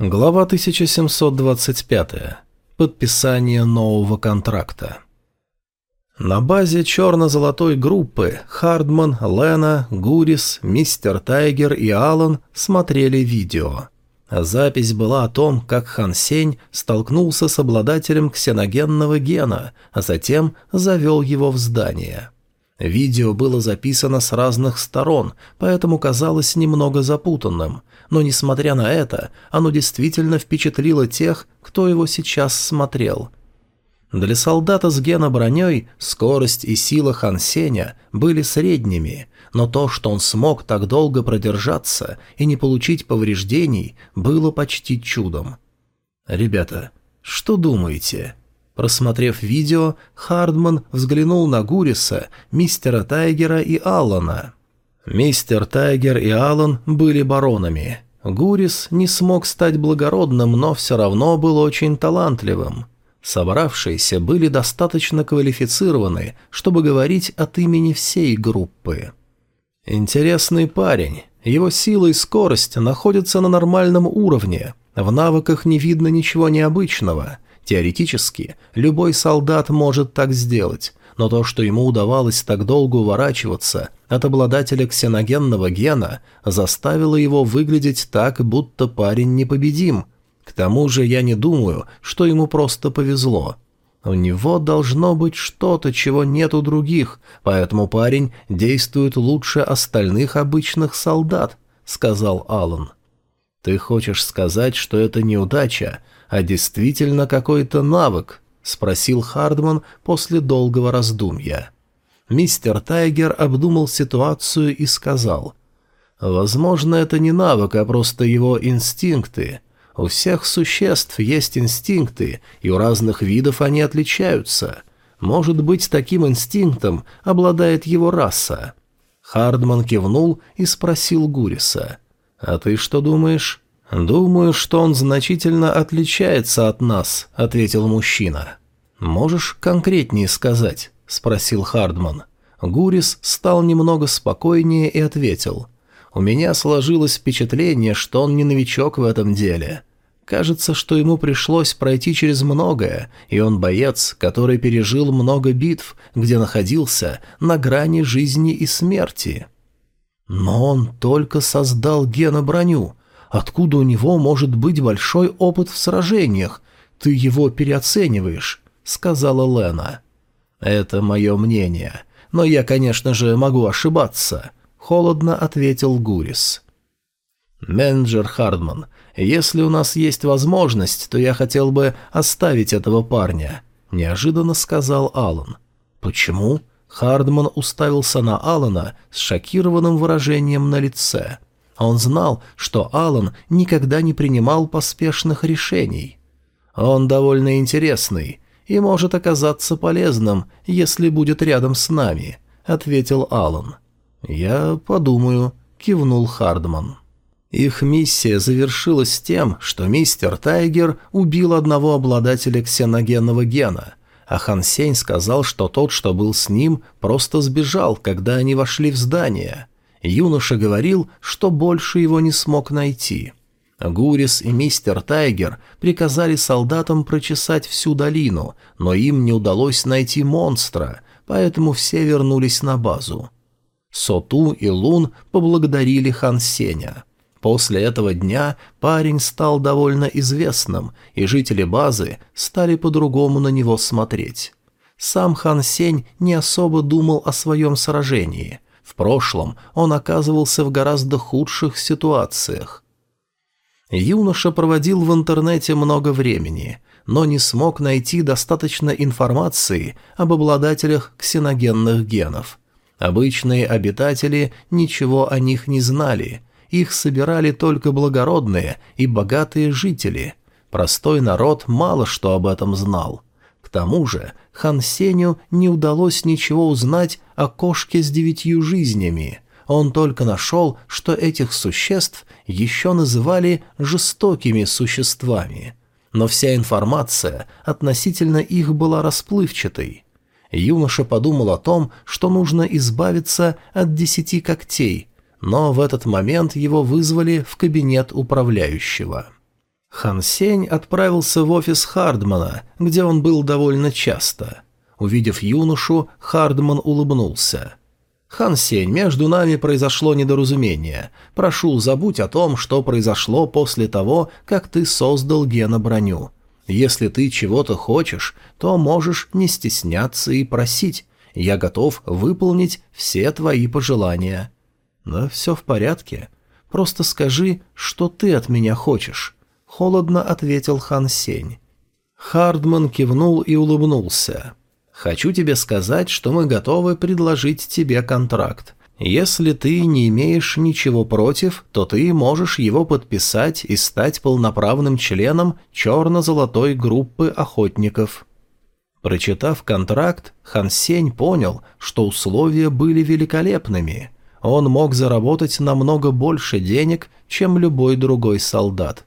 Глава 1725. Подписание нового контракта. На базе черно-золотой группы Хардман, Лена, Гурис, Мистер Тайгер и Алан смотрели видео. Запись была о том, как Хан Сень столкнулся с обладателем ксеногенного гена, а затем завел его в здание. Видео было записано с разных сторон, поэтому казалось немного запутанным, но, несмотря на это, оно действительно впечатлило тех, кто его сейчас смотрел. Для солдата с геноброней скорость и сила Хан Сеня были средними, но то, что он смог так долго продержаться и не получить повреждений, было почти чудом. «Ребята, что думаете?» Просмотрев видео, Хардман взглянул на Гуриса, мистера Тайгера и Аллана. Мистер Тайгер и Аллан были баронами. Гурис не смог стать благородным, но все равно был очень талантливым. Собравшиеся были достаточно квалифицированы, чтобы говорить от имени всей группы. Интересный парень. Его сила и скорость находятся на нормальном уровне. В навыках не видно ничего необычного – Теоретически, любой солдат может так сделать, но то, что ему удавалось так долго уворачиваться от обладателя ксеногенного гена, заставило его выглядеть так, будто парень непобедим. К тому же я не думаю, что ему просто повезло. У него должно быть что-то, чего нет у других, поэтому парень действует лучше остальных обычных солдат», — сказал Алан. «Ты хочешь сказать, что это неудача, а действительно какой-то навык?» — спросил Хардман после долгого раздумья. Мистер Тайгер обдумал ситуацию и сказал, «Возможно, это не навык, а просто его инстинкты. У всех существ есть инстинкты, и у разных видов они отличаются. Может быть, таким инстинктом обладает его раса». Хардман кивнул и спросил Гуриса, «А ты что думаешь?» «Думаю, что он значительно отличается от нас», — ответил мужчина. «Можешь конкретнее сказать?» — спросил Хардман. Гурис стал немного спокойнее и ответил. «У меня сложилось впечатление, что он не новичок в этом деле. Кажется, что ему пришлось пройти через многое, и он боец, который пережил много битв, где находился на грани жизни и смерти». «Но он только создал геноброню», Откуда у него может быть большой опыт в сражениях? Ты его переоцениваешь», — сказала Лена. «Это мое мнение. Но я, конечно же, могу ошибаться», — холодно ответил Гурис. «Менеджер Хардман, если у нас есть возможность, то я хотел бы оставить этого парня», — неожиданно сказал Алан. «Почему?» Хардман уставился на Алана с шокированным выражением на лице. Он знал, что Алан никогда не принимал поспешных решений. Он довольно интересный и может оказаться полезным, если будет рядом с нами, ответил Алан. Я подумаю, кивнул Хардман. Их миссия завершилась тем, что мистер Тайгер убил одного обладателя ксеногенного гена, а Хан Сень сказал, что тот, что был с ним, просто сбежал, когда они вошли в здание – Юноша говорил, что больше его не смог найти. Гурис и мистер Тайгер приказали солдатам прочесать всю долину, но им не удалось найти монстра, поэтому все вернулись на базу. Соту и Лун поблагодарили Хан Сеня. После этого дня парень стал довольно известным, и жители базы стали по-другому на него смотреть. Сам Хан Сень не особо думал о своем сражении – прошлом он оказывался в гораздо худших ситуациях. Юноша проводил в интернете много времени, но не смог найти достаточно информации об обладателях ксеногенных генов. Обычные обитатели ничего о них не знали, их собирали только благородные и богатые жители. Простой народ мало что об этом знал. К тому же Хан Сеню не удалось ничего узнать о кошке с девятью жизнями. Он только нашел, что этих существ еще называли жестокими существами. Но вся информация относительно их была расплывчатой. Юноша подумал о том, что нужно избавиться от десяти когтей, но в этот момент его вызвали в кабинет управляющего. Хан Сень отправился в офис Хардмана, где он был довольно часто. Увидев юношу, Хардман улыбнулся. «Хан Сень, между нами произошло недоразумение. Прошу, забудь о том, что произошло после того, как ты создал гена-броню. Если ты чего-то хочешь, то можешь не стесняться и просить. Я готов выполнить все твои пожелания». «Да все в порядке. Просто скажи, что ты от меня хочешь», — холодно ответил Хан Сень. Хардман кивнул и улыбнулся. «Хочу тебе сказать, что мы готовы предложить тебе контракт. Если ты не имеешь ничего против, то ты можешь его подписать и стать полноправным членом черно-золотой группы охотников». Прочитав контракт, Хан Сень понял, что условия были великолепными. Он мог заработать намного больше денег, чем любой другой солдат.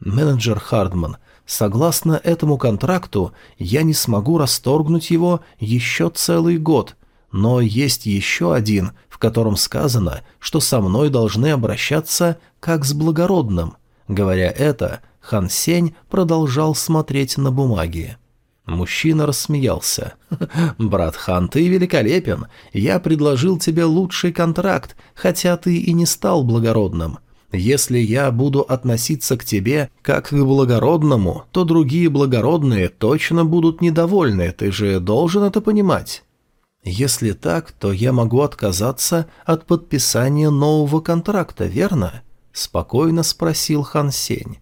«Менеджер Хардман, согласно этому контракту, я не смогу расторгнуть его еще целый год», но есть еще один, в котором сказано, что со мной должны обращаться как с благородным. Говоря это, Хан Сень продолжал смотреть на бумаги. Мужчина рассмеялся. «Брат Хан, ты великолепен. Я предложил тебе лучший контракт, хотя ты и не стал благородным. Если я буду относиться к тебе как к благородному, то другие благородные точно будут недовольны, ты же должен это понимать». Если так, то я могу отказаться от подписания нового контракта, верно? Спокойно спросил Хан Сень.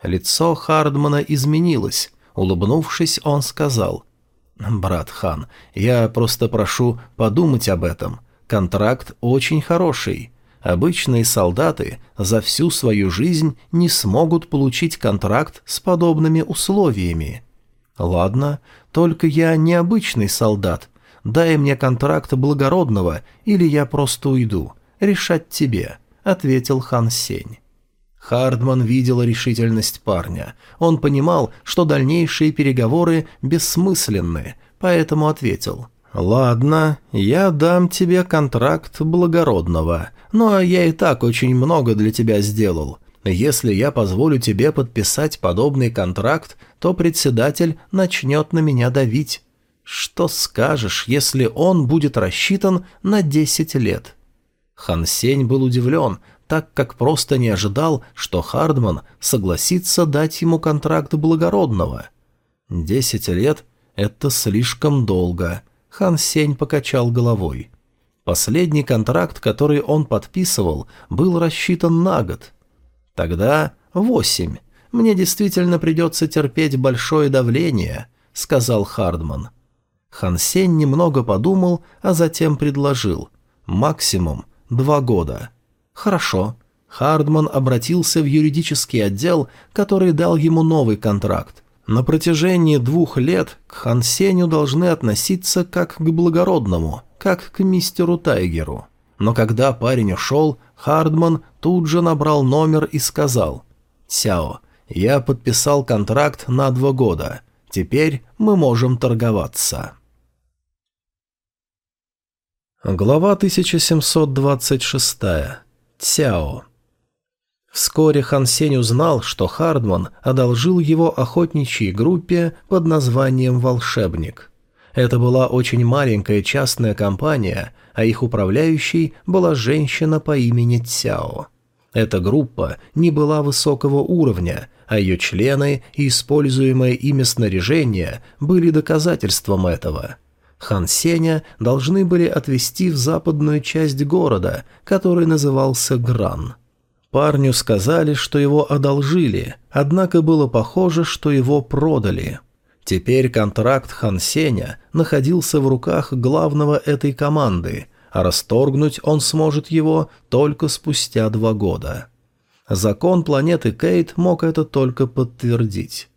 Лицо Хардмана изменилось. Улыбнувшись, он сказал. «Брат Хан, я просто прошу подумать об этом. Контракт очень хороший. Обычные солдаты за всю свою жизнь не смогут получить контракт с подобными условиями. Ладно, только я не обычный солдат, Дай мне контракт благородного, или я просто уйду. Решать тебе», — ответил Хан Сень. Хардман видел решительность парня. Он понимал, что дальнейшие переговоры бессмысленны, поэтому ответил. «Ладно, я дам тебе контракт благородного, но я и так очень много для тебя сделал. Если я позволю тебе подписать подобный контракт, то председатель начнет на меня давить. Что скажешь, если он будет рассчитан на десять лет? Хан Сень был удивлен, так как просто не ожидал, что Хардман согласится дать ему контракт благородного. Десять лет — это слишком долго. Хан Сень покачал головой. Последний контракт, который он подписывал, был рассчитан на год. Тогда восемь. Мне действительно придется терпеть большое давление, — сказал Хардман. Хан Сень немного подумал, а затем предложил. Максимум два года. Хорошо. Хардман обратился в юридический отдел, который дал ему новый контракт. На протяжении двух лет к Хан Сенью должны относиться как к благородному, как к мистеру Тайгеру. Но когда парень ушел, Хардман тут же набрал номер и сказал «Сяо, я подписал контракт на два года. Теперь мы можем торговаться». Глава 1726. Цяо. Вскоре Хан Сень узнал, что Хардман одолжил его охотничьей группе под названием «Волшебник». Это была очень маленькая частная компания, а их управляющей была женщина по имени Цяо. Эта группа не была высокого уровня, а ее члены и используемое ими снаряжение были доказательством этого – Хан Сеня должны были отвезти в западную часть города, который назывался Гран. Парню сказали, что его одолжили, однако было похоже, что его продали. Теперь контракт Хан Сеня находился в руках главного этой команды, а расторгнуть он сможет его только спустя два года. Закон планеты Кейт мог это только подтвердить.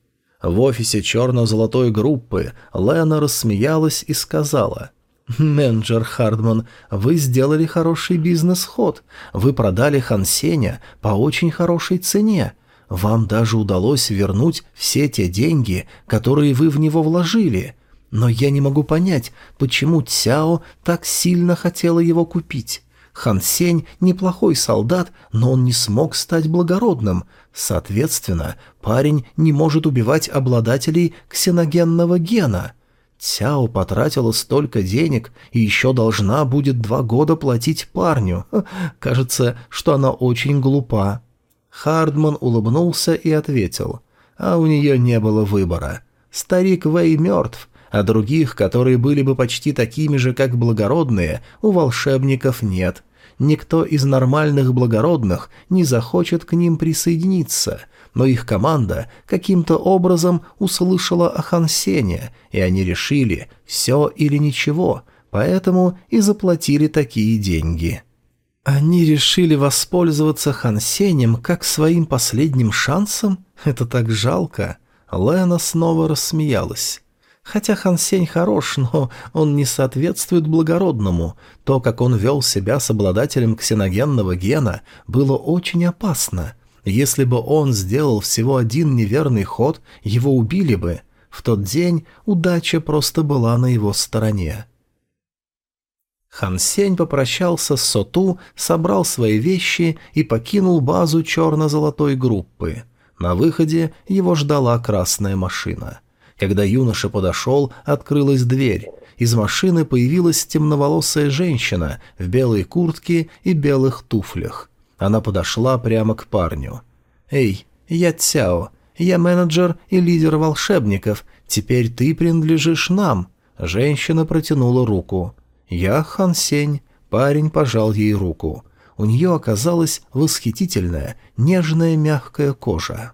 В офисе черно-золотой группы Лена рассмеялась и сказала «Менеджер Хардман, вы сделали хороший бизнес-ход. Вы продали Хансеня по очень хорошей цене. Вам даже удалось вернуть все те деньги, которые вы в него вложили. Но я не могу понять, почему Цяо так сильно хотела его купить. Хан Сень неплохой солдат, но он не смог стать благородным. Соответственно, парень не может убивать обладателей ксеногенного гена. Цяо потратила столько денег и еще должна будет два года платить парню. Кажется, что она очень глупа. Хардман улыбнулся и ответил. А у нее не было выбора. Старик Вэй мертв, а других, которые были бы почти такими же, как благородные, у волшебников нет. Никто из нормальных благородных не захочет к ним присоединиться, но их команда каким-то образом услышала о Хансене, и они решили «все или ничего», поэтому и заплатили такие деньги. Они решили воспользоваться Хансенем как своим последним шансом? Это так жалко. Лена снова рассмеялась. Хотя Хан Сень хорош, но он не соответствует благородному. То, как он вел себя с обладателем ксеногенного гена, было очень опасно. Если бы он сделал всего один неверный ход, его убили бы. В тот день удача просто была на его стороне. Хан Сень попрощался с Соту, собрал свои вещи и покинул базу черно-золотой группы. На выходе его ждала красная машина — когда юноша подошел, открылась дверь. Из машины появилась темноволосая женщина в белой куртке и белых туфлях. Она подошла прямо к парню. «Эй, я Цяо. Я менеджер и лидер волшебников. Теперь ты принадлежишь нам». Женщина протянула руку. «Я Хан Сень». Парень пожал ей руку. У нее оказалась восхитительная, нежная мягкая кожа.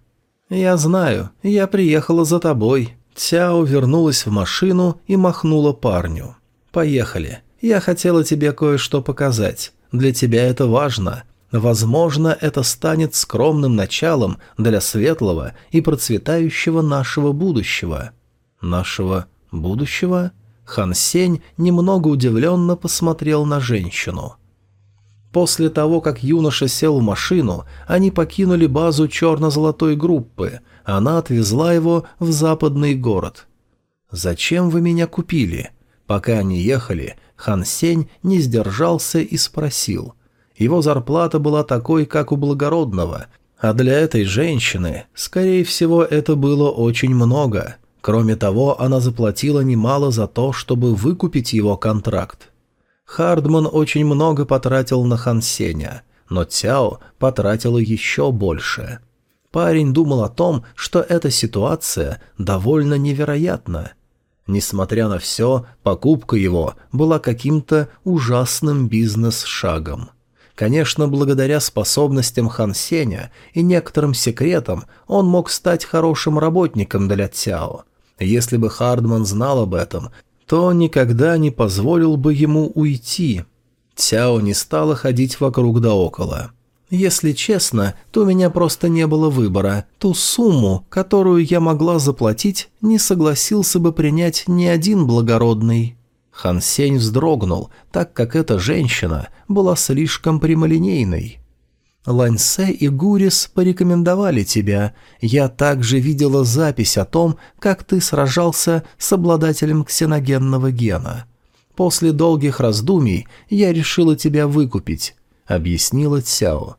«Я знаю, я приехала за тобой. Цяо вернулась в машину и махнула парню. «Поехали. Я хотела тебе кое-что показать. Для тебя это важно. Возможно, это станет скромным началом для светлого и процветающего нашего будущего». «Нашего будущего?» Хан Сень немного удивленно посмотрел на женщину. После того, как юноша сел в машину, они покинули базу черно-золотой группы – она отвезла его в западный город. «Зачем вы меня купили?» Пока они ехали, Хан Сень не сдержался и спросил. Его зарплата была такой, как у благородного, а для этой женщины, скорее всего, это было очень много. Кроме того, она заплатила немало за то, чтобы выкупить его контракт. Хардман очень много потратил на Хан Сеня, но Цяо потратила еще больше – Парень думал о том, что эта ситуация довольно невероятна. Несмотря на все, покупка его была каким-то ужасным бизнес-шагом. Конечно, благодаря способностям Хан Сеня и некоторым секретам он мог стать хорошим работником для Цяо. Если бы Хардман знал об этом, то никогда не позволил бы ему уйти. Цяо не стала ходить вокруг да около. Если честно, то у меня просто не было выбора. Ту сумму, которую я могла заплатить, не согласился бы принять ни один благородный». Хан Сень вздрогнул, так как эта женщина была слишком прямолинейной. Ланьсе и Гурис порекомендовали тебя. Я также видела запись о том, как ты сражался с обладателем ксеногенного гена. После долгих раздумий я решила тебя выкупить», — объяснила Цяо.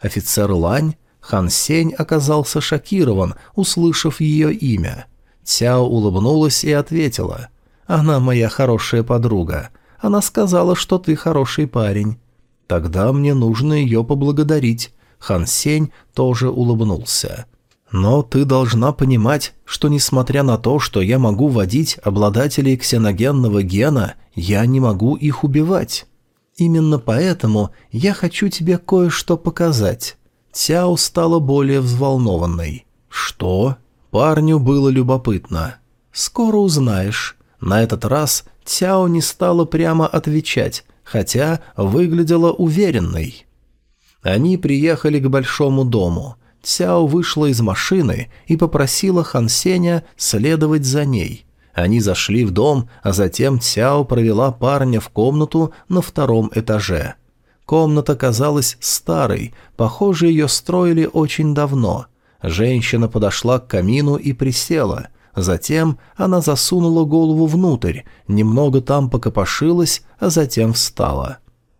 Офицер Лань, Хан Сень оказался шокирован, услышав ее имя. Цяо улыбнулась и ответила. «Она моя хорошая подруга. Она сказала, что ты хороший парень». «Тогда мне нужно ее поблагодарить». Хан Сень тоже улыбнулся. «Но ты должна понимать, что несмотря на то, что я могу водить обладателей ксеногенного гена, я не могу их убивать». Именно поэтому я хочу тебе кое-что показать». Цяо стала более взволнованной. «Что?» Парню было любопытно. «Скоро узнаешь». На этот раз Цяо не стала прямо отвечать, хотя выглядела уверенной. Они приехали к большому дому. Цяо вышла из машины и попросила Хан Сеня следовать за ней. Они зашли в дом, а затем Цяо провела парня в комнату на втором этаже. Комната казалась старой, похоже, ее строили очень давно. Женщина подошла к камину и присела. Затем она засунула голову внутрь, немного там покопошилась, а затем встала.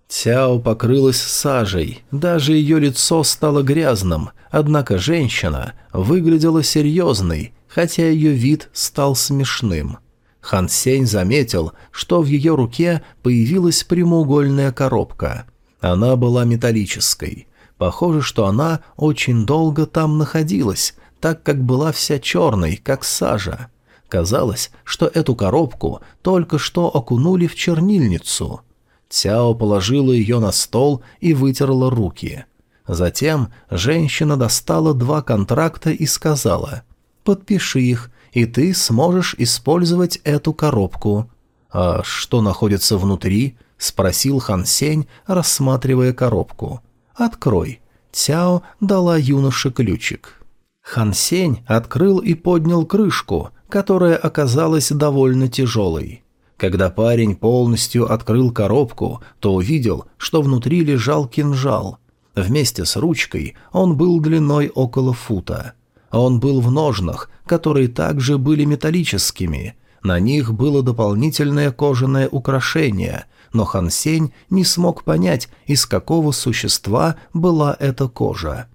Цяо покрылась сажей, даже ее лицо стало грязным, однако женщина выглядела серьезной, хотя ее вид стал смешным. Хан Сень заметил, что в ее руке появилась прямоугольная коробка. Она была металлической. Похоже, что она очень долго там находилась, так как была вся черной, как сажа. Казалось, что эту коробку только что окунули в чернильницу. Цяо положила ее на стол и вытерла руки. Затем женщина достала два контракта и сказала «Подпиши их, и ты сможешь использовать эту коробку». «А что находится внутри?» — спросил Хан Сень, рассматривая коробку. «Открой». Цяо дала юноше ключик. Хан Сень открыл и поднял крышку, которая оказалась довольно тяжелой. Когда парень полностью открыл коробку, то увидел, что внутри лежал кинжал. Вместе с ручкой он был длиной около фута. Он был в ножнах, которые также были металлическими. На них было дополнительное кожаное украшение, но Хан Сень не смог понять, из какого существа была эта кожа.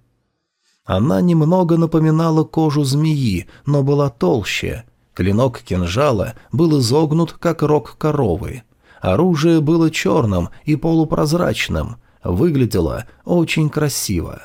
Она немного напоминала кожу змеи, но была толще. Клинок кинжала был изогнут, как рог коровы. Оружие было черным и полупрозрачным, выглядело очень красиво.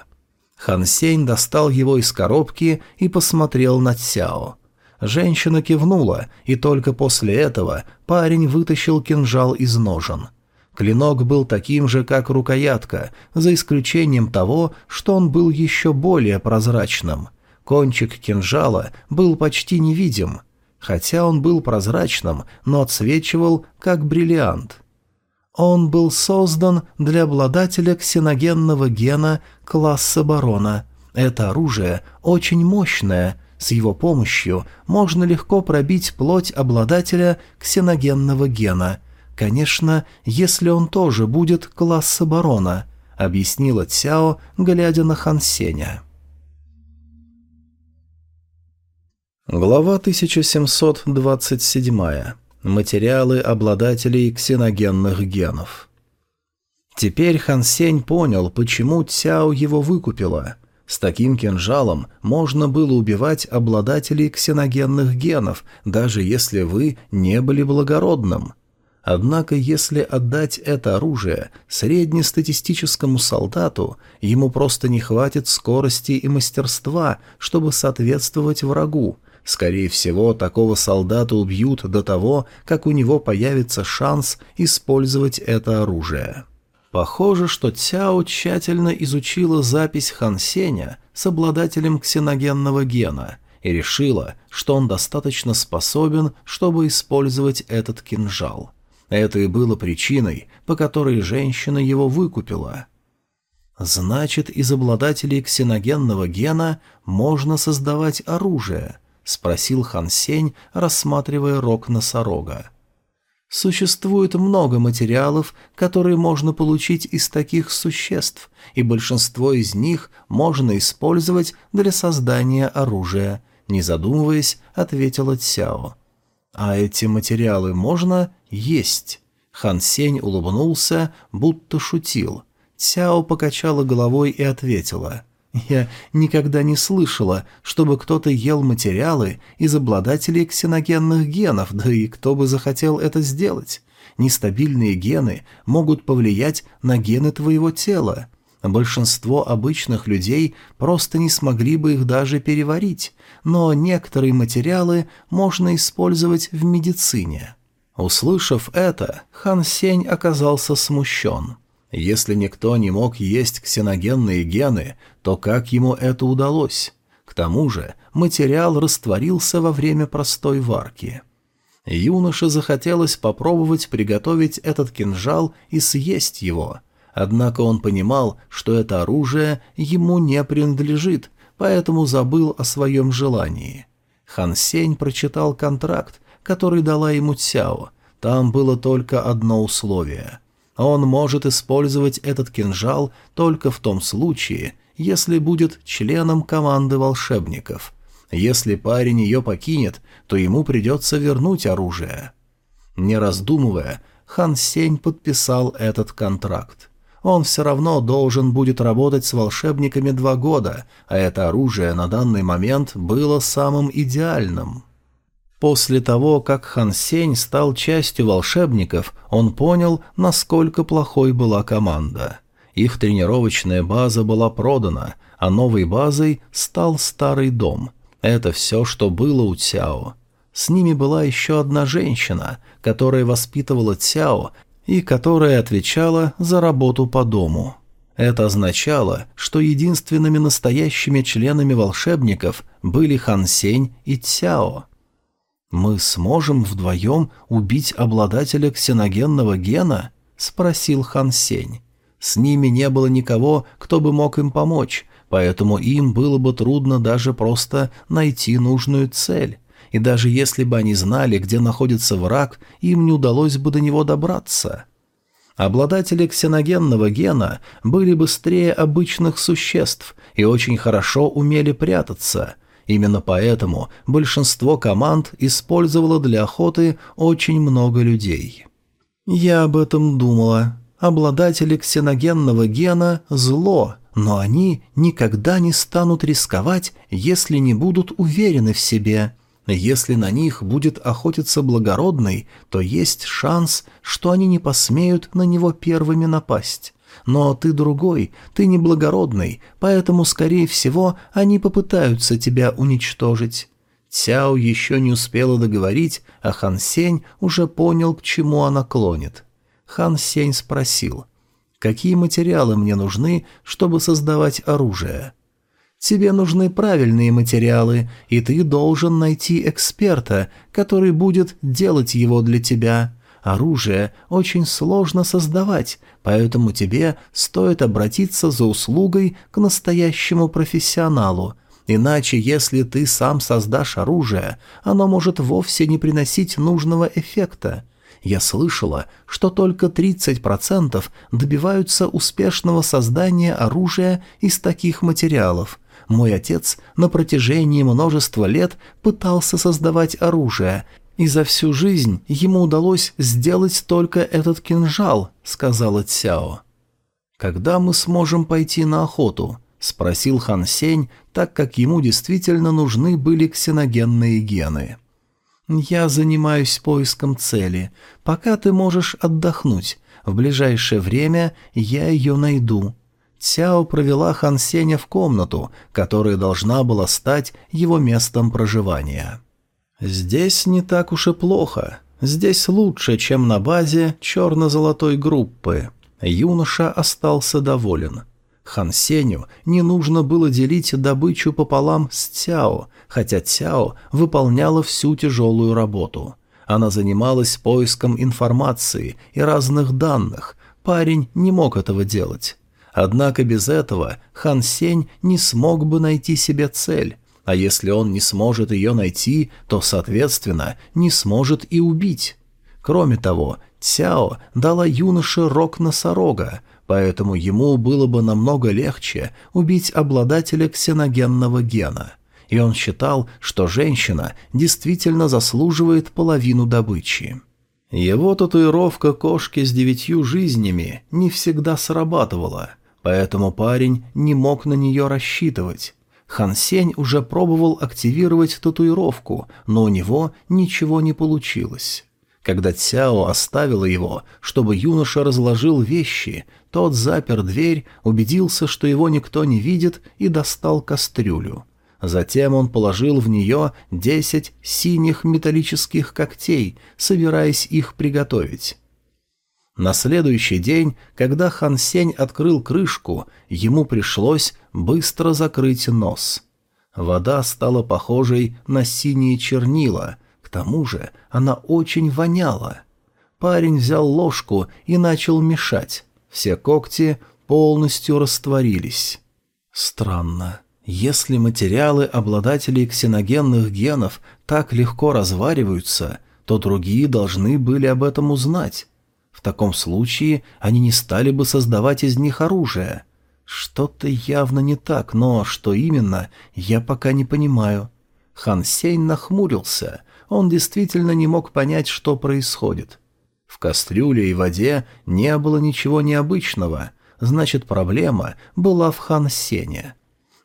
Хан Сень достал его из коробки и посмотрел на Цяо. Женщина кивнула, и только после этого парень вытащил кинжал из ножен. Клинок был таким же, как рукоятка, за исключением того, что он был еще более прозрачным. Кончик кинжала был почти невидим, хотя он был прозрачным, но отсвечивал, как бриллиант. Он был создан для обладателя ксеногенного гена класса барона. Это оружие очень мощное, с его помощью можно легко пробить плоть обладателя ксеногенного гена – «Конечно, если он тоже будет класса барона», — объяснила Цяо, глядя на Хан Сеня. Глава 1727. Материалы обладателей ксеногенных генов. Теперь Хан Сень понял, почему Цяо его выкупила. С таким кинжалом можно было убивать обладателей ксеногенных генов, даже если вы не были благородным. Однако, если отдать это оружие среднестатистическому солдату, ему просто не хватит скорости и мастерства, чтобы соответствовать врагу. Скорее всего, такого солдата убьют до того, как у него появится шанс использовать это оружие. Похоже, что Цяо тщательно изучила запись Хан Сеня с обладателем ксеногенного гена и решила, что он достаточно способен, чтобы использовать этот кинжал. Это и было причиной, по которой женщина его выкупила. «Значит, из обладателей ксеногенного гена можно создавать оружие?» — спросил Хан Сень, рассматривая рог носорога. Существует много материалов, которые можно получить из таких существ, и большинство из них можно использовать для создания оружия, не задумываясь, ответила Цяо. «А эти материалы можно есть?» Хан Сень улыбнулся, будто шутил. Цяо покачала головой и ответила. «Я никогда не слышала, чтобы кто-то ел материалы из обладателей ксеногенных генов, да и кто бы захотел это сделать. Нестабильные гены могут повлиять на гены твоего тела. Большинство обычных людей просто не смогли бы их даже переварить, но некоторые материалы можно использовать в медицине. Услышав это, Хан Сень оказался смущен. Если никто не мог есть ксеногенные гены, то как ему это удалось? К тому же материал растворился во время простой варки. Юноше захотелось попробовать приготовить этот кинжал и съесть его – Однако он понимал, что это оружие ему не принадлежит, поэтому забыл о своем желании. Хан Сень прочитал контракт, который дала ему Цяо. Там было только одно условие. Он может использовать этот кинжал только в том случае, если будет членом команды волшебников. Если парень ее покинет, то ему придется вернуть оружие. Не раздумывая, Хан Сень подписал этот контракт. Он все равно должен будет работать с волшебниками два года, а это оружие на данный момент было самым идеальным. После того, как Хан Сень стал частью волшебников, он понял, насколько плохой была команда. Их тренировочная база была продана, а новой базой стал старый дом. Это все, что было у Цяо. С ними была еще одна женщина, которая воспитывала Цяо и которая отвечала за работу по дому. Это означало, что единственными настоящими членами волшебников были Хан Сень и Цяо. «Мы сможем вдвоем убить обладателя ксеногенного гена?» — спросил Хан Сень. С ними не было никого, кто бы мог им помочь, поэтому им было бы трудно даже просто найти нужную цель и даже если бы они знали, где находится враг, им не удалось бы до него добраться. Обладатели ксеногенного гена были быстрее обычных существ и очень хорошо умели прятаться. Именно поэтому большинство команд использовало для охоты очень много людей. Я об этом думала. Обладатели ксеногенного гена – зло, но они никогда не станут рисковать, если не будут уверены в себе – если на них будет охотиться благородный, то есть шанс, что они не посмеют на него первыми напасть. Но ты другой, ты не благородный, поэтому, скорее всего, они попытаются тебя уничтожить». Цяо еще не успела договорить, а Хан Сень уже понял, к чему она клонит. Хан Сень спросил, «Какие материалы мне нужны, чтобы создавать оружие?» Тебе нужны правильные материалы, и ты должен найти эксперта, который будет делать его для тебя. Оружие очень сложно создавать, поэтому тебе стоит обратиться за услугой к настоящему профессионалу. Иначе, если ты сам создашь оружие, оно может вовсе не приносить нужного эффекта. Я слышала, что только 30% добиваются успешного создания оружия из таких материалов – мой отец на протяжении множества лет пытался создавать оружие, и за всю жизнь ему удалось сделать только этот кинжал», — сказала Цяо. «Когда мы сможем пойти на охоту?» — спросил Хан Сень, так как ему действительно нужны были ксеногенные гены. «Я занимаюсь поиском цели. Пока ты можешь отдохнуть. В ближайшее время я ее найду», Цяо провела Хан Сеня в комнату, которая должна была стать его местом проживания. «Здесь не так уж и плохо. Здесь лучше, чем на базе черно-золотой группы». Юноша остался доволен. Хан Сеню не нужно было делить добычу пополам с Цяо, хотя Цяо выполняла всю тяжелую работу. Она занималась поиском информации и разных данных. Парень не мог этого делать. Однако без этого Хан Сень не смог бы найти себе цель, а если он не сможет ее найти, то, соответственно, не сможет и убить. Кроме того, Цяо дала юноше рог носорога, поэтому ему было бы намного легче убить обладателя ксеногенного гена. И он считал, что женщина действительно заслуживает половину добычи. Его татуировка кошки с девятью жизнями не всегда срабатывала – поэтому парень не мог на нее рассчитывать. Хан Сень уже пробовал активировать татуировку, но у него ничего не получилось. Когда Цяо оставила его, чтобы юноша разложил вещи, тот запер дверь, убедился, что его никто не видит, и достал кастрюлю. Затем он положил в нее десять синих металлических когтей, собираясь их приготовить. На следующий день, когда Хан Сень открыл крышку, ему пришлось быстро закрыть нос. Вода стала похожей на синие чернила, к тому же она очень воняла. Парень взял ложку и начал мешать. Все когти полностью растворились. Странно. Если материалы обладателей ксеногенных генов так легко развариваются, то другие должны были об этом узнать. В таком случае они не стали бы создавать из них оружие. Что-то явно не так, но что именно, я пока не понимаю. Хан Сень нахмурился. Он действительно не мог понять, что происходит. В кастрюле и воде не было ничего необычного, значит, проблема была в Хан Сене.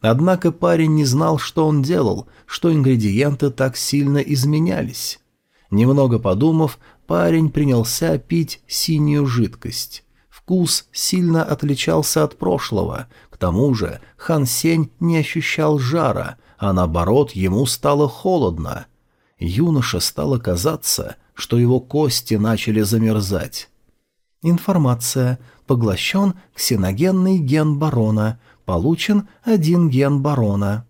Однако парень не знал, что он делал, что ингредиенты так сильно изменялись. Немного подумав, парень принялся пить синюю жидкость. Вкус сильно отличался от прошлого, к тому же Хан Сень не ощущал жара, а наоборот ему стало холодно. Юноше стало казаться, что его кости начали замерзать. Информация. Поглощен ксеногенный ген барона. Получен один ген барона.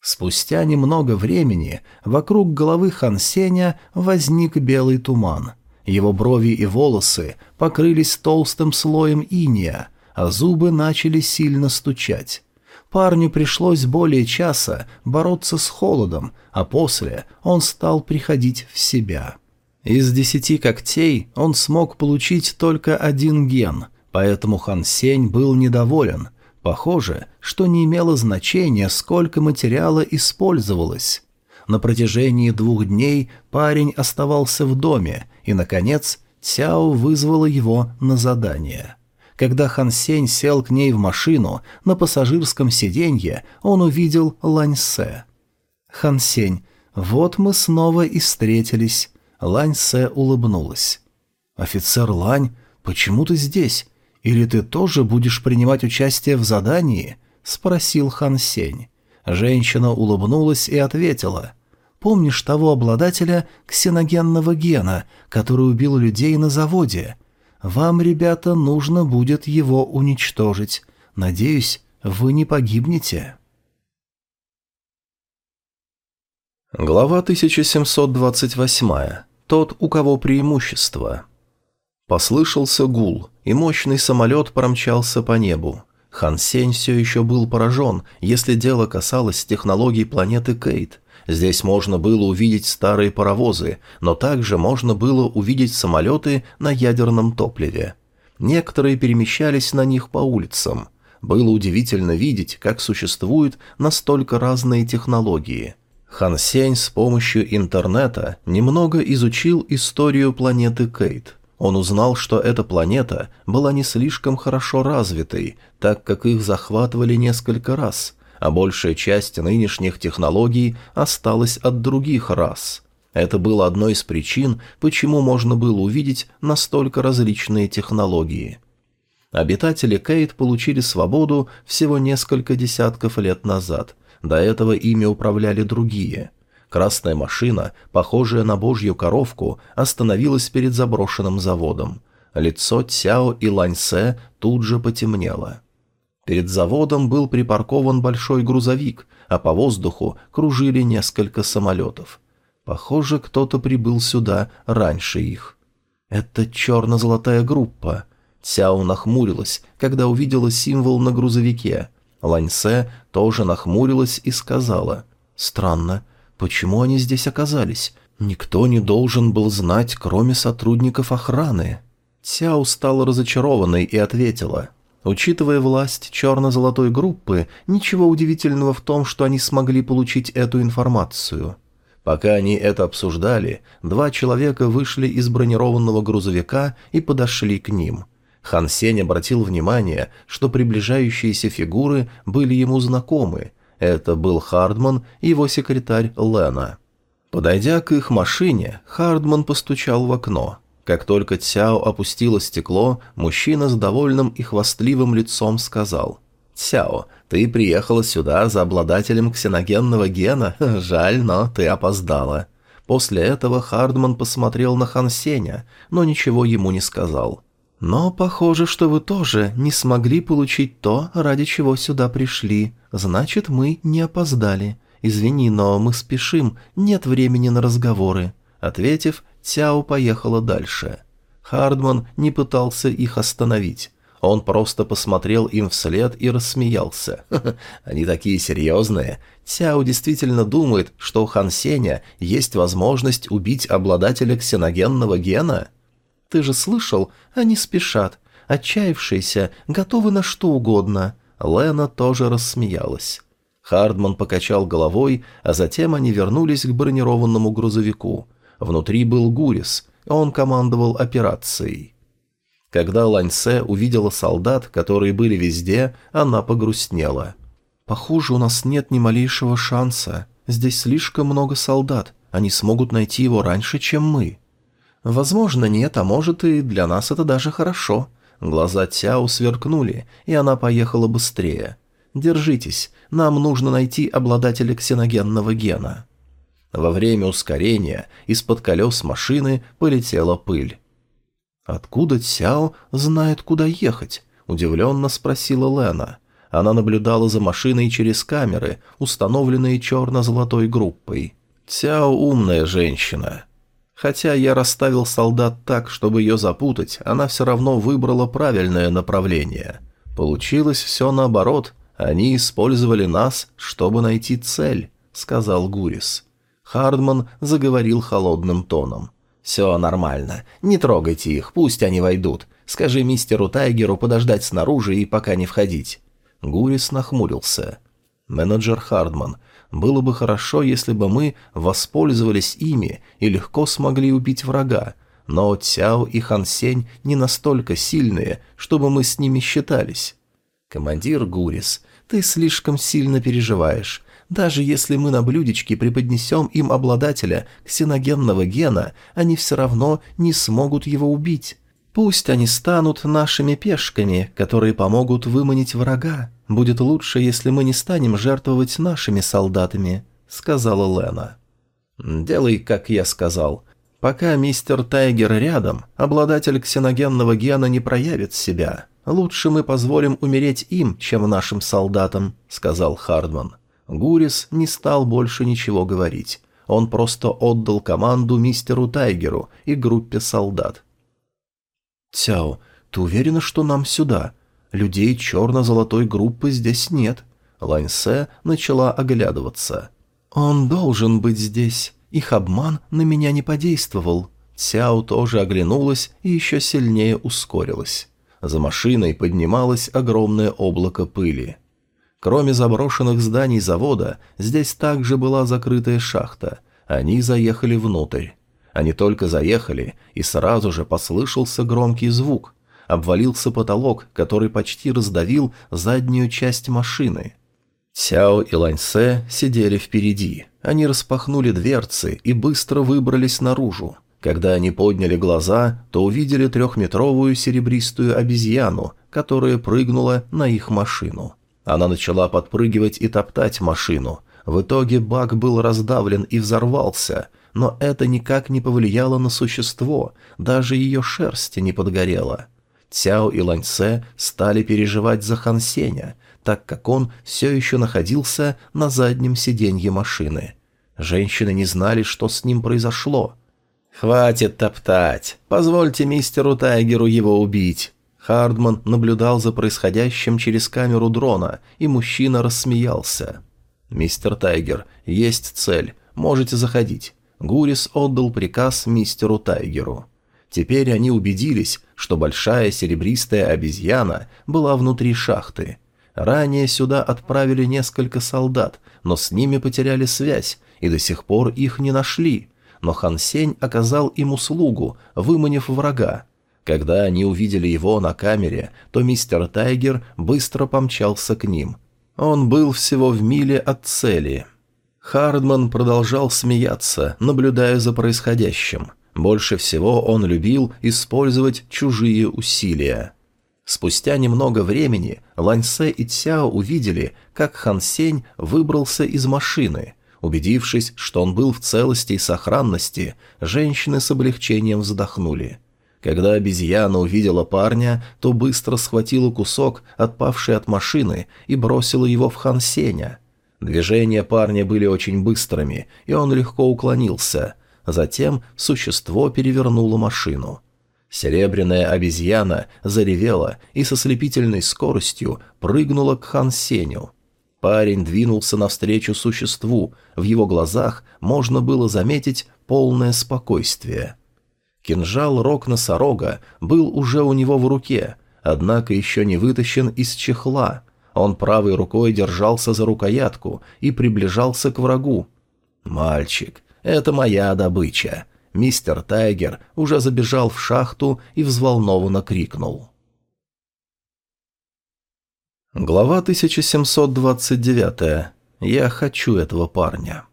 Спустя немного времени вокруг головы Хансеня возник белый туман. Его брови и волосы покрылись толстым слоем иния, а зубы начали сильно стучать. Парню пришлось более часа бороться с холодом, а после он стал приходить в себя. Из десяти когтей он смог получить только один ген, поэтому Хан Сень был недоволен. Похоже, что не имело значения, сколько материала использовалось. На протяжении двух дней парень оставался в доме, и, наконец, Цяо вызвала его на задание. Когда Хан Сень сел к ней в машину, на пассажирском сиденье он увидел Ланьсе. «Хан Сень, вот мы снова и встретились». Ланьсе улыбнулась. «Офицер Лань, почему ты здесь? Или ты тоже будешь принимать участие в задании?» — спросил Хан Сень. Женщина улыбнулась и ответила. «Помнишь того обладателя ксеногенного гена, который убил людей на заводе?» Вам, ребята, нужно будет его уничтожить. Надеюсь, вы не погибнете». Глава 1728. Тот, у кого преимущество. Послышался гул, и мощный самолет промчался по небу. Хан Сень все еще был поражен, если дело касалось технологий планеты Кейт – Здесь можно было увидеть старые паровозы, но также можно было увидеть самолеты на ядерном топливе. Некоторые перемещались на них по улицам. Было удивительно видеть, как существуют настолько разные технологии. Хан Сень с помощью интернета немного изучил историю планеты Кейт. Он узнал, что эта планета была не слишком хорошо развитой, так как их захватывали несколько раз – а большая часть нынешних технологий осталась от других рас. Это было одной из причин, почему можно было увидеть настолько различные технологии. Обитатели Кейт получили свободу всего несколько десятков лет назад. До этого ими управляли другие. Красная машина, похожая на божью коровку, остановилась перед заброшенным заводом. Лицо Цяо и Ланьсе тут же потемнело. Перед заводом был припаркован большой грузовик, а по воздуху кружили несколько самолетов. Похоже, кто-то прибыл сюда раньше их. Это черно-золотая группа. Цяо нахмурилась, когда увидела символ на грузовике. Ланьсе тоже нахмурилась и сказала. «Странно. Почему они здесь оказались? Никто не должен был знать, кроме сотрудников охраны». Цяо стала разочарованной и ответила. Учитывая власть черно-золотой группы, ничего удивительного в том, что они смогли получить эту информацию. Пока они это обсуждали, два человека вышли из бронированного грузовика и подошли к ним. Хан Сень обратил внимание, что приближающиеся фигуры были ему знакомы. Это был Хардман и его секретарь Лена. Подойдя к их машине, Хардман постучал в окно. Как только Цяо опустило стекло, мужчина с довольным и хвастливым лицом сказал. «Цяо, ты приехала сюда за обладателем ксеногенного гена? Жаль, но ты опоздала». После этого Хардман посмотрел на Хан Сеня, но ничего ему не сказал. «Но похоже, что вы тоже не смогли получить то, ради чего сюда пришли. Значит, мы не опоздали. Извини, но мы спешим, нет времени на разговоры». Ответив, Цяо поехала дальше. Хардман не пытался их остановить. Он просто посмотрел им вслед и рассмеялся. они такие серьезные. Цяо действительно думает, что у Хан Сеня есть возможность убить обладателя ксеногенного гена? Ты же слышал, они спешат. Отчаявшиеся, готовы на что угодно. Лена тоже рассмеялась. Хардман покачал головой, а затем они вернулись к бронированному грузовику. Внутри был Гурис. Он командовал операцией. Когда Ланьсе увидела солдат, которые были везде, она погрустнела. «Похоже, у нас нет ни малейшего шанса. Здесь слишком много солдат. Они смогут найти его раньше, чем мы». «Возможно, нет, а может и для нас это даже хорошо». Глаза Тяо сверкнули, и она поехала быстрее. «Держитесь, нам нужно найти обладателя ксеногенного гена». Во время ускорения из-под колес машины полетела пыль. «Откуда Цяо знает, куда ехать?» – удивленно спросила Лена. Она наблюдала за машиной через камеры, установленные черно-золотой группой. «Цяо умная женщина. Хотя я расставил солдат так, чтобы ее запутать, она все равно выбрала правильное направление. Получилось все наоборот, они использовали нас, чтобы найти цель», — сказал Гурис. Хардман заговорил холодным тоном. «Все нормально. Не трогайте их, пусть они войдут. Скажи мистеру Тайгеру подождать снаружи и пока не входить». Гурис нахмурился. «Менеджер Хардман, было бы хорошо, если бы мы воспользовались ими и легко смогли убить врага, но Цяо и Хан Сень не настолько сильные, чтобы мы с ними считались. Командир Гурис, ты слишком сильно переживаешь. Даже если мы на блюдечке преподнесем им обладателя ксеногенного гена, они все равно не смогут его убить. Пусть они станут нашими пешками, которые помогут выманить врага. Будет лучше, если мы не станем жертвовать нашими солдатами», — сказала Лена. «Делай, как я сказал. Пока мистер Тайгер рядом, обладатель ксеногенного гена не проявит себя. Лучше мы позволим умереть им, чем нашим солдатам», — сказал Хардман. Гурис не стал больше ничего говорить. Он просто отдал команду мистеру Тайгеру и группе солдат. «Цяо, ты уверена, что нам сюда? Людей черно-золотой группы здесь нет». Ланьсе начала оглядываться. «Он должен быть здесь. Их обман на меня не подействовал». Цяо тоже оглянулась и еще сильнее ускорилась. За машиной поднималось огромное облако пыли. Кроме заброшенных зданий завода, здесь также была закрытая шахта. Они заехали внутрь. Они только заехали, и сразу же послышался громкий звук. Обвалился потолок, который почти раздавил заднюю часть машины. Сяо и Ланьсе сидели впереди. Они распахнули дверцы и быстро выбрались наружу. Когда они подняли глаза, то увидели трехметровую серебристую обезьяну, которая прыгнула на их машину. Она начала подпрыгивать и топтать машину. В итоге бак был раздавлен и взорвался, но это никак не повлияло на существо, даже ее шерсть не подгорела. Цяо и Ланьсе стали переживать за Хан Сеня, так как он все еще находился на заднем сиденье машины. Женщины не знали, что с ним произошло. «Хватит топтать! Позвольте мистеру Тайгеру его убить!» Хардман наблюдал за происходящим через камеру дрона, и мужчина рассмеялся. «Мистер Тайгер, есть цель. Можете заходить. Гурис отдал приказ мистеру Тайгеру. Теперь они убедились, что большая серебристая обезьяна была внутри шахты. Ранее сюда отправили несколько солдат, но с ними потеряли связь, и до сих пор их не нашли. Но Хан Сень оказал им услугу, выманив врага. Когда они увидели его на камере, то мистер Тайгер быстро помчался к ним. Он был всего в миле от цели — Хардман продолжал смеяться, наблюдая за происходящим. Больше всего он любил использовать чужие усилия. Спустя немного времени Ланьсе и Цяо увидели, как Хан Сень выбрался из машины. Убедившись, что он был в целости и сохранности, женщины с облегчением вздохнули. Когда обезьяна увидела парня, то быстро схватила кусок, отпавший от машины, и бросила его в Хан Сеня – Движения парня были очень быстрыми, и он легко уклонился. Затем существо перевернуло машину. Серебряная обезьяна заревела и со слепительной скоростью прыгнула к Хан Сеню. Парень двинулся навстречу существу, в его глазах можно было заметить полное спокойствие. Кинжал рог-носорога был уже у него в руке, однако еще не вытащен из чехла – он правой рукой держался за рукоятку и приближался к врагу. «Мальчик, это моя добыча. Мистер Тайгер уже забежал в шахту и взволнованно крикнул. Глава 1729. Я хочу этого парня.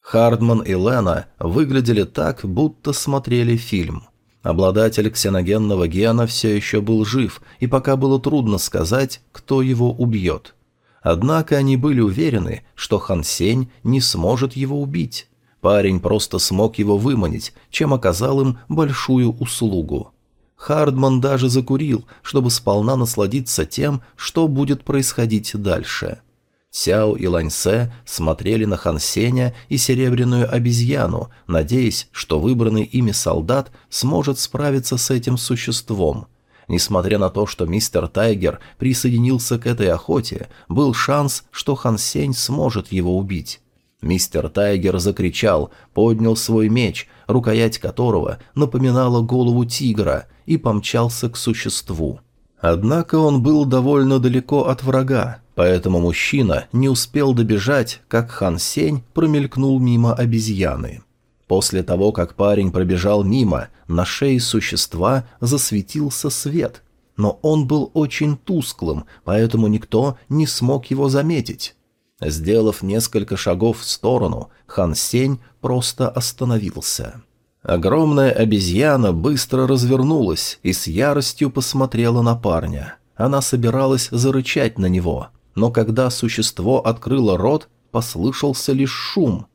Хардман и Лена выглядели так, будто смотрели фильм. Обладатель ксеногенного гена все еще был жив, и пока было трудно сказать, кто его убьет. Однако они были уверены, что Хан Сень не сможет его убить. Парень просто смог его выманить, чем оказал им большую услугу. Хардман даже закурил, чтобы сполна насладиться тем, что будет происходить дальше. Сяо и Ланьсе смотрели на Хан Сеня и Серебряную обезьяну, надеясь, что выбранный ими солдат сможет справиться с этим существом. Несмотря на то, что мистер Тайгер присоединился к этой охоте, был шанс, что Хан Сень сможет его убить. Мистер Тайгер закричал, поднял свой меч, рукоять которого напоминала голову тигра, и помчался к существу. Однако он был довольно далеко от врага, поэтому мужчина не успел добежать, как Хан Сень промелькнул мимо обезьяны. После того, как парень пробежал мимо, на шее существа засветился свет, но он был очень тусклым, поэтому никто не смог его заметить. Сделав несколько шагов в сторону, Хан Сень просто остановился. Огромная обезьяна быстро развернулась и с яростью посмотрела на парня. Она собиралась зарычать на него, но когда существо открыло рот, послышался лишь шум.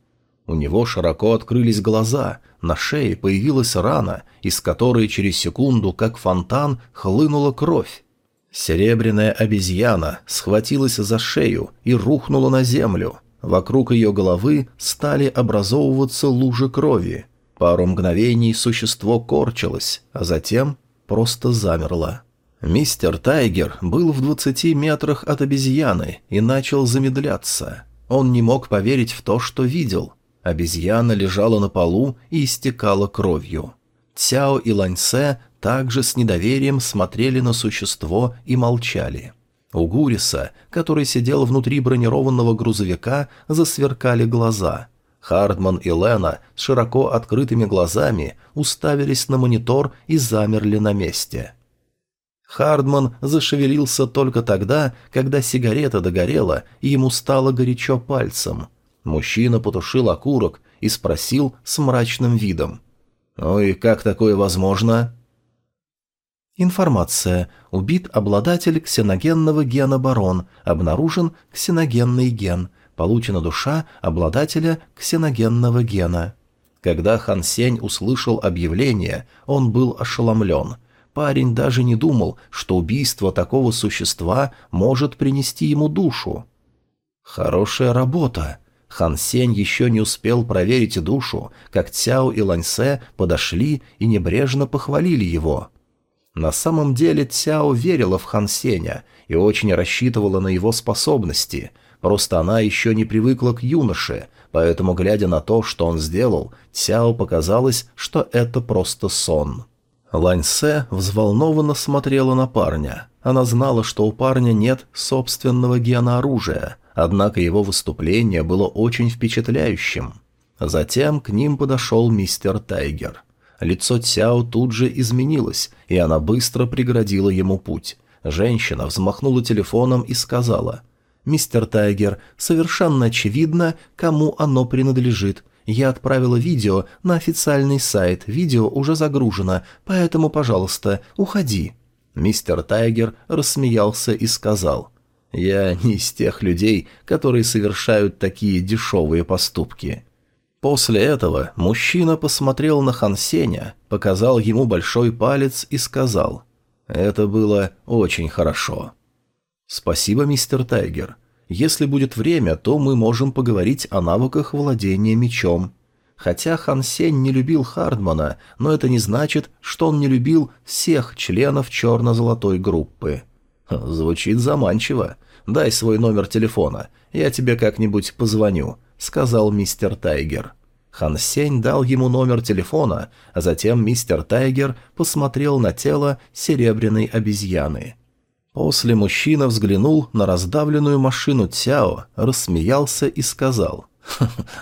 У него широко открылись глаза, на шее появилась рана, из которой через секунду, как фонтан, хлынула кровь. Серебряная обезьяна схватилась за шею и рухнула на землю. Вокруг ее головы стали образовываться лужи крови. Пару мгновений существо корчилось, а затем просто замерло. Мистер Тайгер был в двадцати метрах от обезьяны и начал замедляться. Он не мог поверить в то, что видел. Обезьяна лежала на полу и истекала кровью. Цяо и Ланьсе также с недоверием смотрели на существо и молчали. У Гуриса, который сидел внутри бронированного грузовика, засверкали глаза – Хардман и Лена с широко открытыми глазами уставились на монитор и замерли на месте. Хардман зашевелился только тогда, когда сигарета догорела, и ему стало горячо пальцем. Мужчина потушил окурок и спросил с мрачным видом. «Ну и как такое возможно?» Информация. Убит обладатель ксеногенного гена барон. Обнаружен ксеногенный ген. Получена душа обладателя ксеногенного гена. Когда Хан Сень услышал объявление, он был ошеломлен. Парень даже не думал, что убийство такого существа может принести ему душу. «Хорошая работа!» Хан Сень еще не успел проверить душу, как Цяо и Ланьсе подошли и небрежно похвалили его. На самом деле Цяо верила в Хан Сеня и очень рассчитывала на его способности – Просто она еще не привыкла к юноше, поэтому, глядя на то, что он сделал, Цяо показалось, что это просто сон. Ланьсе взволнованно смотрела на парня. Она знала, что у парня нет собственного гена однако его выступление было очень впечатляющим. Затем к ним подошел мистер Тайгер. Лицо Цяо тут же изменилось, и она быстро преградила ему путь. Женщина взмахнула телефоном и сказала «Мистер Тайгер, совершенно очевидно, кому оно принадлежит. Я отправила видео на официальный сайт, видео уже загружено, поэтому, пожалуйста, уходи». Мистер Тайгер рассмеялся и сказал, «Я не из тех людей, которые совершают такие дешевые поступки». После этого мужчина посмотрел на Хансеня, показал ему большой палец и сказал, «Это было очень хорошо». «Спасибо, мистер Тайгер. Если будет время, то мы можем поговорить о навыках владения мечом». Хотя Хан Сень не любил Хардмана, но это не значит, что он не любил всех членов черно-золотой группы. «Звучит заманчиво. Дай свой номер телефона, я тебе как-нибудь позвоню», — сказал мистер Тайгер. Хан Сень дал ему номер телефона, а затем мистер Тайгер посмотрел на тело серебряной обезьяны. После мужчина взглянул на раздавленную машину Цяо, рассмеялся и сказал,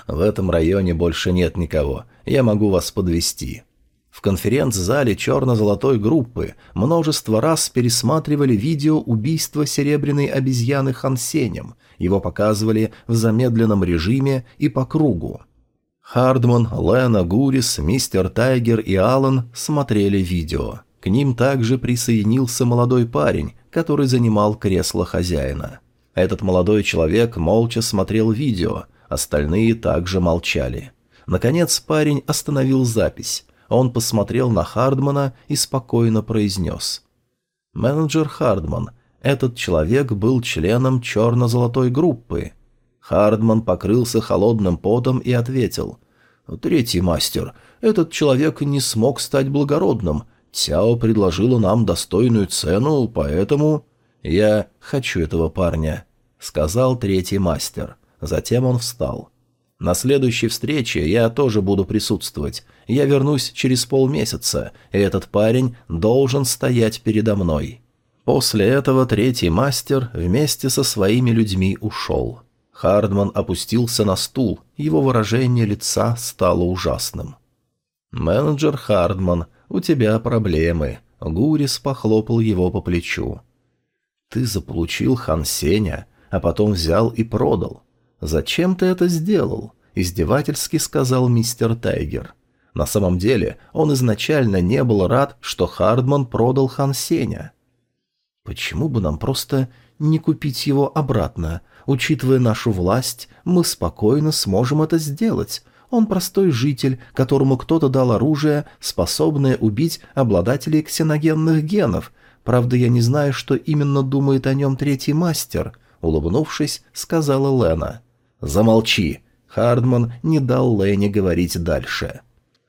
«В этом районе больше нет никого. Я могу вас подвести. В конференц-зале черно-золотой группы множество раз пересматривали видео убийства серебряной обезьяны Хансенем. Его показывали в замедленном режиме и по кругу. Хардман, Лена, Гурис, мистер Тайгер и Аллан смотрели видео. К ним также присоединился молодой парень, который занимал кресло хозяина. Этот молодой человек молча смотрел видео, остальные также молчали. Наконец парень остановил запись. Он посмотрел на Хардмана и спокойно произнес. «Менеджер Хардман, этот человек был членом черно-золотой группы». Хардман покрылся холодным потом и ответил. «Третий мастер, этот человек не смог стать благородным. Цяо предложила нам достойную цену, поэтому...» «Я хочу этого парня», — сказал третий мастер. Затем он встал. «На следующей встрече я тоже буду присутствовать. Я вернусь через полмесяца, и этот парень должен стоять передо мной». После этого третий мастер вместе со своими людьми ушел. Хардман опустился на стул, его выражение лица стало ужасным. «Менеджер Хардман, у тебя проблемы», — Гурис похлопал его по плечу. «Ты заполучил Хан Сеня, а потом взял и продал. Зачем ты это сделал?» — издевательски сказал мистер Тайгер. На самом деле он изначально не был рад, что Хардман продал Хан Сеня. «Почему бы нам просто не купить его обратно? Учитывая нашу власть, мы спокойно сможем это сделать. Он простой житель, которому кто-то дал оружие, способное убить обладателей ксеногенных генов, Правда, я не знаю, что именно думает о нем третий мастер», — улыбнувшись, сказала Лена. «Замолчи!» Хардман не дал Лене говорить дальше.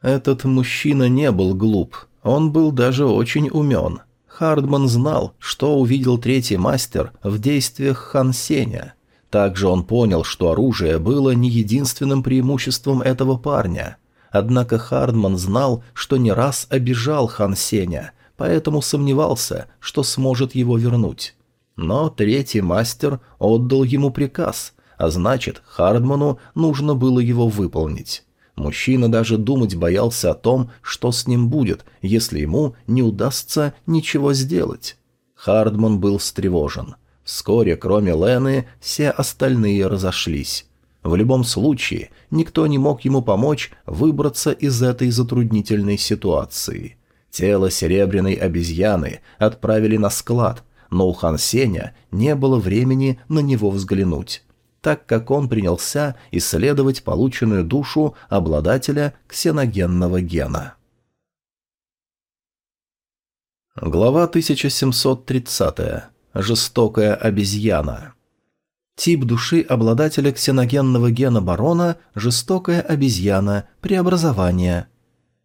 Этот мужчина не был глуп, он был даже очень умен. Хардман знал, что увидел третий мастер в действиях Хан Сеня. Также он понял, что оружие было не единственным преимуществом этого парня. Однако Хардман знал, что не раз обижал Хан Сеня, поэтому сомневался, что сможет его вернуть. Но третий мастер отдал ему приказ, а значит, Хардману нужно было его выполнить. Мужчина даже думать боялся о том, что с ним будет, если ему не удастся ничего сделать. Хардман был встревожен. Вскоре, кроме Лены, все остальные разошлись. В любом случае, никто не мог ему помочь выбраться из этой затруднительной ситуации. Тело серебряной обезьяны отправили на склад, но у Хан Сеня не было времени на него взглянуть, так как он принялся исследовать полученную душу обладателя ксеногенного гена. Глава 1730. Жестокая обезьяна. Тип души обладателя ксеногенного гена барона – жестокая обезьяна, преобразование –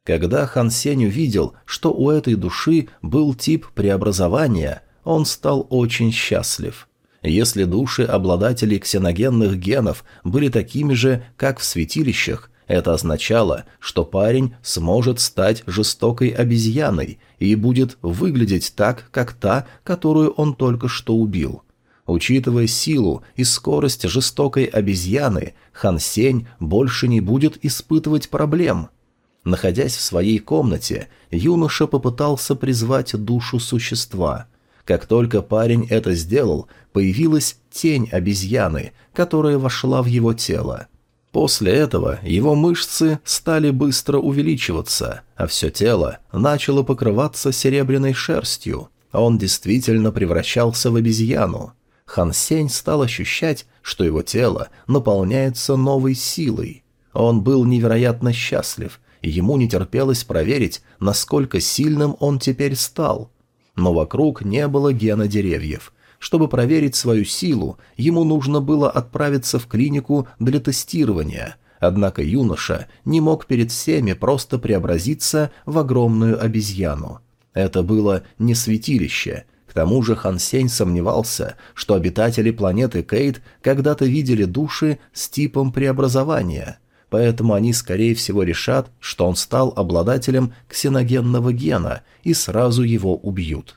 когда Хан Сень увидел, что у этой души был тип преобразования, он стал очень счастлив. Если души обладателей ксеногенных генов были такими же, как в святилищах, это означало, что парень сможет стать жестокой обезьяной и будет выглядеть так, как та, которую он только что убил. Учитывая силу и скорость жестокой обезьяны, Хан Сень больше не будет испытывать проблем – Находясь в своей комнате, юноша попытался призвать душу существа. Как только парень это сделал, появилась тень обезьяны, которая вошла в его тело. После этого его мышцы стали быстро увеличиваться, а все тело начало покрываться серебряной шерстью. Он действительно превращался в обезьяну. Хан Сень стал ощущать, что его тело наполняется новой силой. Он был невероятно счастлив, ему не терпелось проверить, насколько сильным он теперь стал. Но вокруг не было гена деревьев. Чтобы проверить свою силу, ему нужно было отправиться в клинику для тестирования, однако юноша не мог перед всеми просто преобразиться в огромную обезьяну. Это было не святилище, к тому же Хан Сень сомневался, что обитатели планеты Кейт когда-то видели души с типом преобразования – поэтому они, скорее всего, решат, что он стал обладателем ксеногенного гена и сразу его убьют.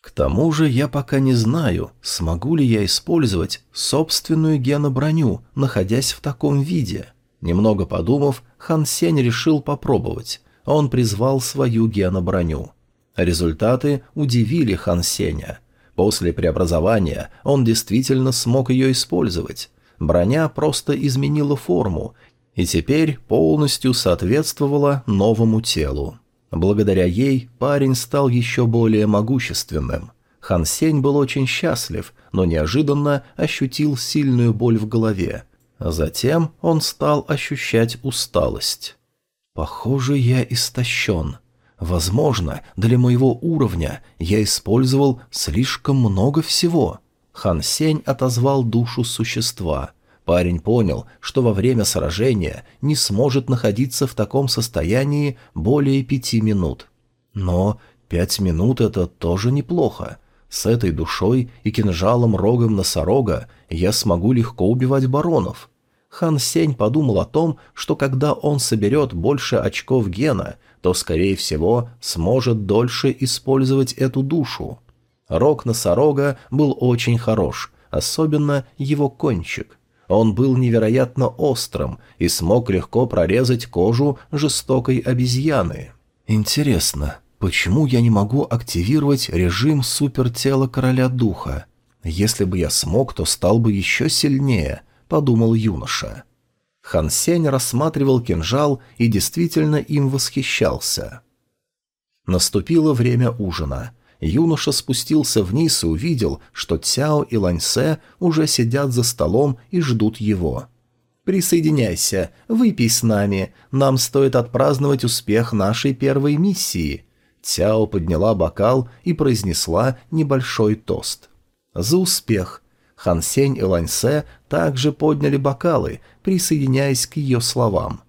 К тому же я пока не знаю, смогу ли я использовать собственную геноброню, находясь в таком виде. Немного подумав, Хан Сень решил попробовать. Он призвал свою геноброню. Результаты удивили Хан Сеня. После преобразования он действительно смог ее использовать. Броня просто изменила форму и теперь полностью соответствовала новому телу. Благодаря ей парень стал еще более могущественным. Хан Сень был очень счастлив, но неожиданно ощутил сильную боль в голове. Затем он стал ощущать усталость. «Похоже, я истощен. Возможно, для моего уровня я использовал слишком много всего». Хан Сень отозвал душу существа. Парень понял, что во время сражения не сможет находиться в таком состоянии более пяти минут. Но пять минут — это тоже неплохо. С этой душой и кинжалом-рогом носорога я смогу легко убивать баронов. Хан Сень подумал о том, что когда он соберет больше очков гена, то, скорее всего, сможет дольше использовать эту душу. Рог носорога был очень хорош, особенно его кончик. Он был невероятно острым и смог легко прорезать кожу жестокой обезьяны. Интересно, почему я не могу активировать режим супертела короля духа? Если бы я смог, то стал бы еще сильнее, подумал юноша. Хан Сень рассматривал кинжал и действительно им восхищался. Наступило время ужина юноша спустился вниз и увидел, что Цяо и Ланьсе уже сидят за столом и ждут его. «Присоединяйся, выпей с нами, нам стоит отпраздновать успех нашей первой миссии». Цяо подняла бокал и произнесла небольшой тост. «За успех!» Хан Сень и Ланьсе также подняли бокалы, присоединяясь к ее словам.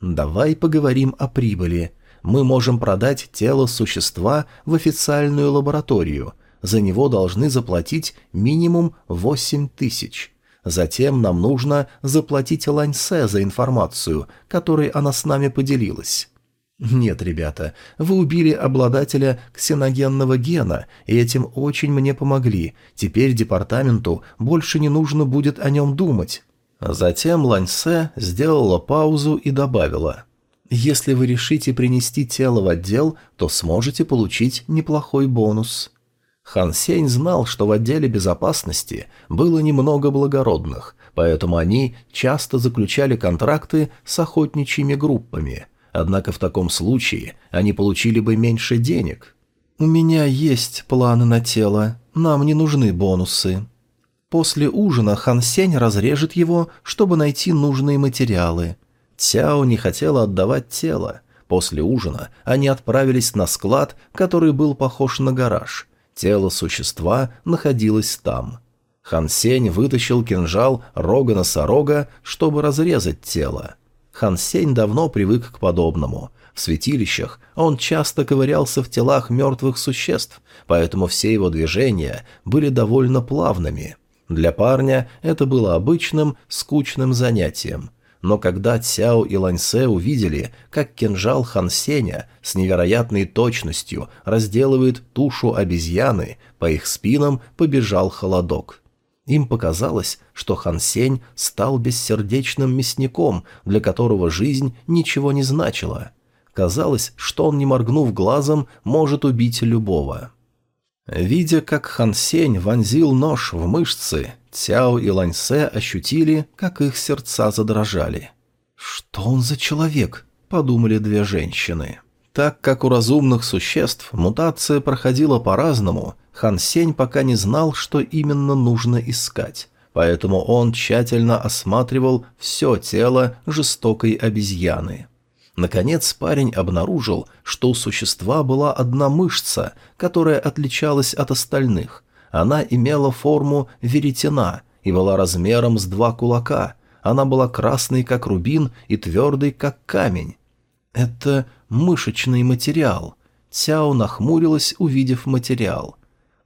«Давай поговорим о прибыли мы можем продать тело существа в официальную лабораторию. За него должны заплатить минимум 8 тысяч. Затем нам нужно заплатить Ланьсе за информацию, которой она с нами поделилась. «Нет, ребята, вы убили обладателя ксеногенного гена, и этим очень мне помогли. Теперь департаменту больше не нужно будет о нем думать». Затем Ланьсе сделала паузу и добавила – если вы решите принести тело в отдел, то сможете получить неплохой бонус. Хан Сень знал, что в отделе безопасности было немного благородных, поэтому они часто заключали контракты с охотничьими группами. Однако в таком случае они получили бы меньше денег. «У меня есть планы на тело, нам не нужны бонусы». После ужина Хан Сень разрежет его, чтобы найти нужные материалы – Цяо не хотела отдавать тело. После ужина они отправились на склад, который был похож на гараж. Тело существа находилось там. Хан Сень вытащил кинжал рога носорога, чтобы разрезать тело. Хан Сень давно привык к подобному. В святилищах он часто ковырялся в телах мертвых существ, поэтому все его движения были довольно плавными. Для парня это было обычным, скучным занятием – но когда Цяо и Ланьсе увидели, как кинжал Хан Сеня с невероятной точностью разделывает тушу обезьяны, по их спинам побежал холодок. Им показалось, что Хан Сень стал бессердечным мясником, для которого жизнь ничего не значила. Казалось, что он, не моргнув глазом, может убить любого. Видя, как Хан Сень вонзил нож в мышцы, Цяо и Ланьсе ощутили, как их сердца задрожали. «Что он за человек?» – подумали две женщины. Так как у разумных существ мутация проходила по-разному, Хан Сень пока не знал, что именно нужно искать, поэтому он тщательно осматривал все тело жестокой обезьяны. Наконец парень обнаружил, что у существа была одна мышца, которая отличалась от остальных, она имела форму веретена и была размером с два кулака. Она была красной, как рубин, и твердой, как камень. Это мышечный материал. Цяо нахмурилась, увидев материал.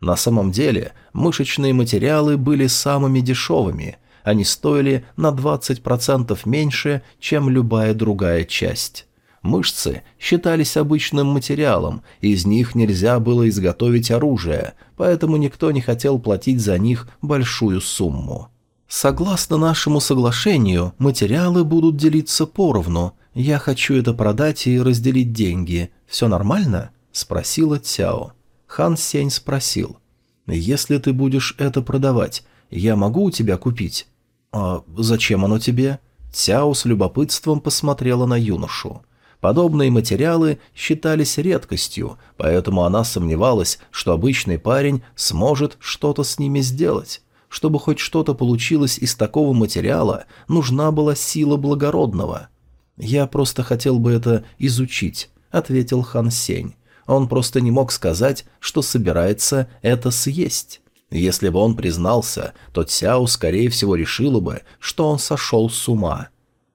На самом деле, мышечные материалы были самыми дешевыми. Они стоили на 20% меньше, чем любая другая часть. Мышцы считались обычным материалом, и из них нельзя было изготовить оружие, поэтому никто не хотел платить за них большую сумму. Согласно нашему соглашению, материалы будут делиться поровну. Я хочу это продать и разделить деньги. Все нормально?» – спросила Цяо. Хан Сень спросил. «Если ты будешь это продавать, я могу у тебя купить?» «А зачем оно тебе?» Цяо с любопытством посмотрела на юношу. Подобные материалы считались редкостью, поэтому она сомневалась, что обычный парень сможет что-то с ними сделать. Чтобы хоть что-то получилось из такого материала, нужна была сила благородного. «Я просто хотел бы это изучить», — ответил Хан Сень. Он просто не мог сказать, что собирается это съесть. Если бы он признался, то Цяо, скорее всего, решила бы, что он сошел с ума.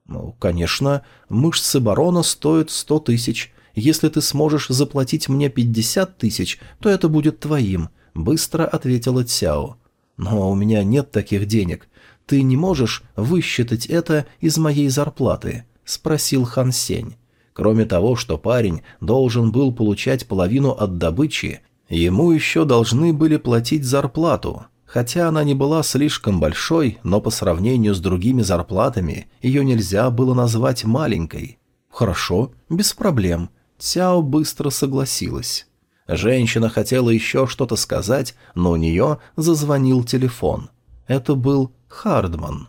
«Ну, конечно, мышцы барона стоят сто тысяч. Если ты сможешь заплатить мне пятьдесят тысяч, то это будет твоим», — быстро ответила Цяо. «Но у меня нет таких денег. Ты не можешь высчитать это из моей зарплаты?» — спросил Хан Сень. Кроме того, что парень должен был получать половину от добычи, ему еще должны были платить зарплату. Хотя она не была слишком большой, но по сравнению с другими зарплатами ее нельзя было назвать маленькой. «Хорошо, без проблем», Цяо быстро согласилась. Женщина хотела еще что-то сказать, но у нее зазвонил телефон. Это был Хардман.